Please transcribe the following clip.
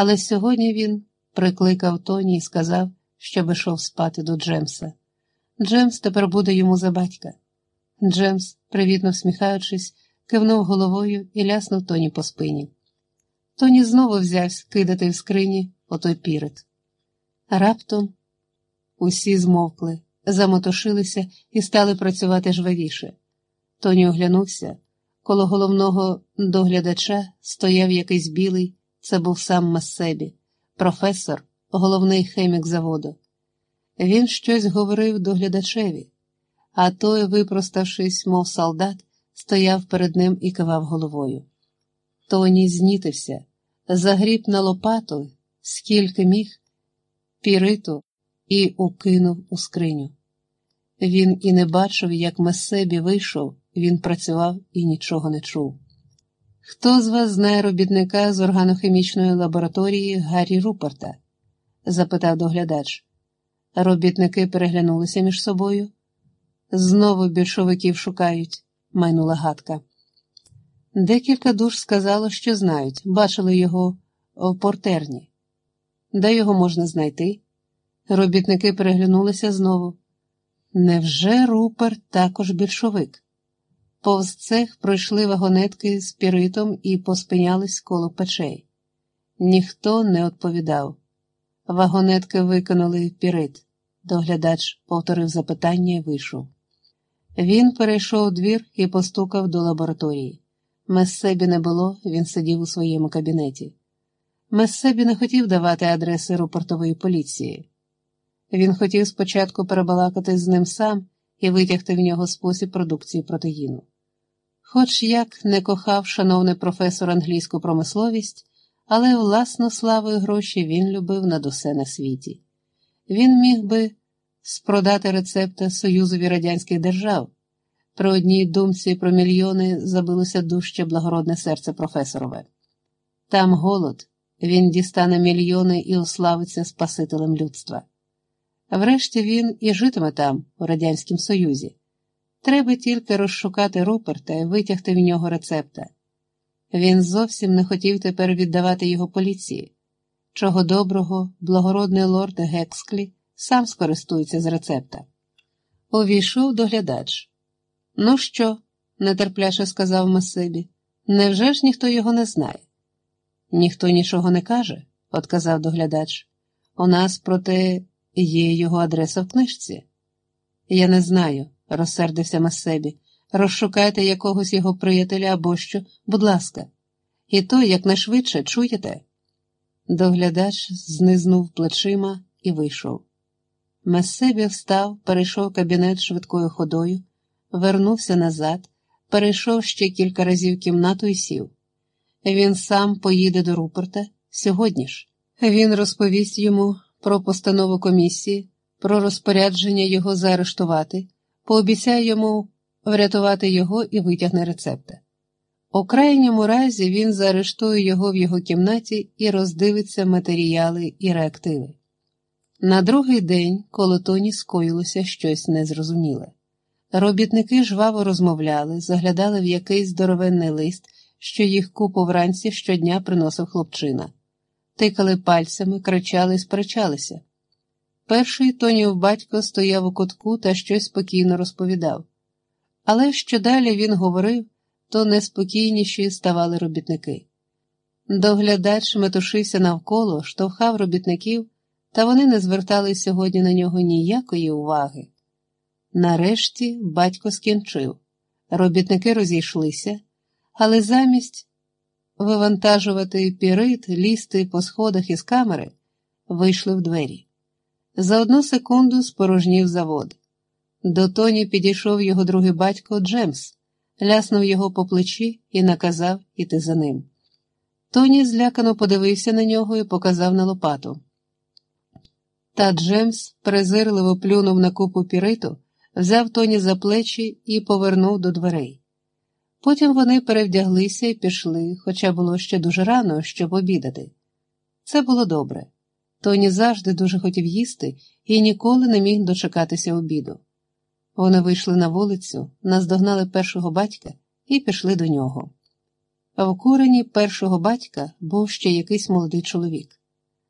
Але сьогодні він прикликав Тоні і сказав, щоб ішов спати до Джемса. Джемс тепер буде йому за батька. Джемс, привітно всміхаючись, кивнув головою і ляснув Тоні по спині. Тоні знову взявся кидати в скрині отой пірит. Раптом усі змовкли, замотошилися і стали працювати жвавіше. Тоні оглянувся. Коло головного доглядача стояв якийсь білий, це був сам Массебі, професор, головний хемік заводу. Він щось говорив доглядачеві, а той, випроставшись, мов солдат, стояв перед ним і кивав головою. Тоні знітився, загріб на лопату, скільки міг, піриту і укинув у скриню. Він і не бачив, як Месебі вийшов, він працював і нічого не чув. Хто з вас знає робітника з органохімічної лабораторії Гаррі Рупорта? запитав доглядач. Робітники переглянулися між собою. Знову більшовиків шукають, майнула гадка. Декілька душ сказало, що знають, бачили його в портерні. Де його можна знайти? Робітники переглянулися знову. Невже Руперт також більшовик? Повз цех пройшли вагонетки з піритом і поспинялись коло печей. Ніхто не відповідав. Вагонетки виконали пірит. Доглядач повторив запитання і вийшов. Він перейшов двір і постукав до лабораторії. Мессебі не було, він сидів у своєму кабінеті. Мессебі не хотів давати адреси рупортової поліції. Він хотів спочатку перебалакати з ним сам і витягти в нього спосіб продукції протеїну. Хоч як не кохав шановний професор англійську промисловість, але власну славу і гроші він любив над усе на світі. Він міг би спродати рецепти Союзові Радянських держав. При одній думці про мільйони забилося дужче благородне серце професорове. Там голод, він дістане мільйони і уславиться Спасителем людства. Врешті він і житиме там, у Радянському Союзі. Треба тільки розшукати Руперта і витягти в нього рецепта. Він зовсім не хотів тепер віддавати його поліції. Чого доброго, благородний лорд Гексклі сам скористується з рецепта. Увійшов доглядач. Ну що? нетерпляче сказав Масибі. Невже ж ніхто його не знає? Ніхто нічого не каже, отказав доглядач. У нас, проте, є його адреса в книжці. Я не знаю, розсердився Масебі. Розшукайте якогось його приятеля або що, будь ласка, і то якнайшвидше чуєте? Доглядач знизнув плечима і вийшов. Месебі встав, перейшов кабінет швидкою ходою, вернувся назад, перейшов ще кілька разів кімнату і сів. Він сам поїде до Рупорта сьогодні ж. Він розповість йому про постанову комісії, про розпорядження його заарештувати, пообіцяє йому врятувати його і витягне рецепта. У крайньому разі він заарештує його в його кімнаті і роздивиться матеріали і реактиви. На другий день коло тоні скоїлося щось незрозуміле. Робітники жваво розмовляли, заглядали в якийсь здоровенний лист, що їх купу вранці щодня приносив хлопчина, тикали пальцями, кричали і сперечалися. Перший тонів батько стояв у кутку та щось спокійно розповідав. Але що далі він говорив, то неспокійніші ставали робітники. Доглядач метушився навколо, штовхав робітників, та вони не звертали сьогодні на нього ніякої уваги. Нарешті батько скінчив. Робітники розійшлися, але замість вивантажувати пірит, лізти по сходах із камери, вийшли в двері. За одну секунду спорожнів завод. До Тоні підійшов його другий батько Джемс, ляснув його по плечі і наказав іти за ним. Тоні злякано подивився на нього і показав на лопату. Та Джемс презирливо плюнув на купу піриту, взяв Тоні за плечі і повернув до дверей. Потім вони перевдяглися і пішли, хоча було ще дуже рано, щоб обідати. Це було добре. Тоні завжди дуже хотів їсти і ніколи не міг дочекатися обіду. Вони вийшли на вулицю, наздогнали першого батька і пішли до нього. в курені першого батька був ще якийсь молодий чоловік.